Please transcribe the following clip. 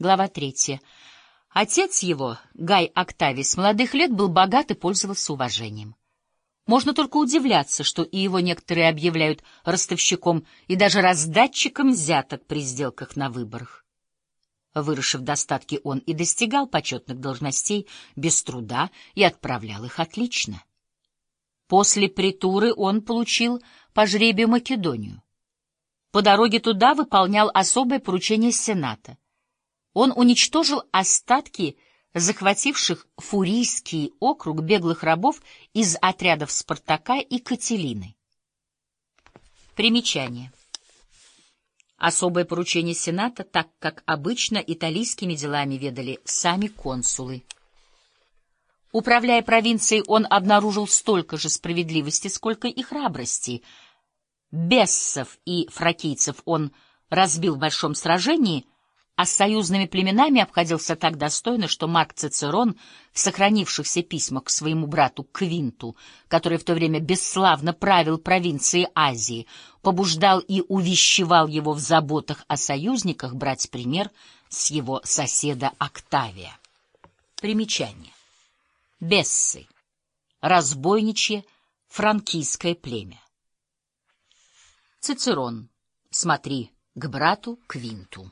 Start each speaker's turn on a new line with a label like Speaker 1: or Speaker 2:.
Speaker 1: Глава третья. Отец его, Гай Октавий, с молодых лет был богат и пользовался уважением. Можно только удивляться, что и его некоторые объявляют ростовщиком и даже раздатчиком взяток при сделках на выборах. Выросшив достатки, он и достигал почетных должностей без труда и отправлял их отлично. После притуры он получил по жребию Македонию. По дороге туда выполнял особое поручение Сената. Он уничтожил остатки захвативших Фурийский округ беглых рабов из отрядов Спартака и Кателины. Примечание. Особое поручение Сената, так как обычно италийскими делами ведали сами консулы. Управляя провинцией, он обнаружил столько же справедливости, сколько и храбрости. Бессов и фракийцев он разбил в большом сражении, а с союзными племенами обходился так достойно, что Марк Цицерон в сохранившихся письмах к своему брату Квинту, который в то время бесславно правил провинцией Азии, побуждал и увещевал его в заботах о союзниках брать пример с его соседа Октавия. Примечание. Бессы. Разбойничье франкийское племя. Цицерон. Смотри к брату Квинту.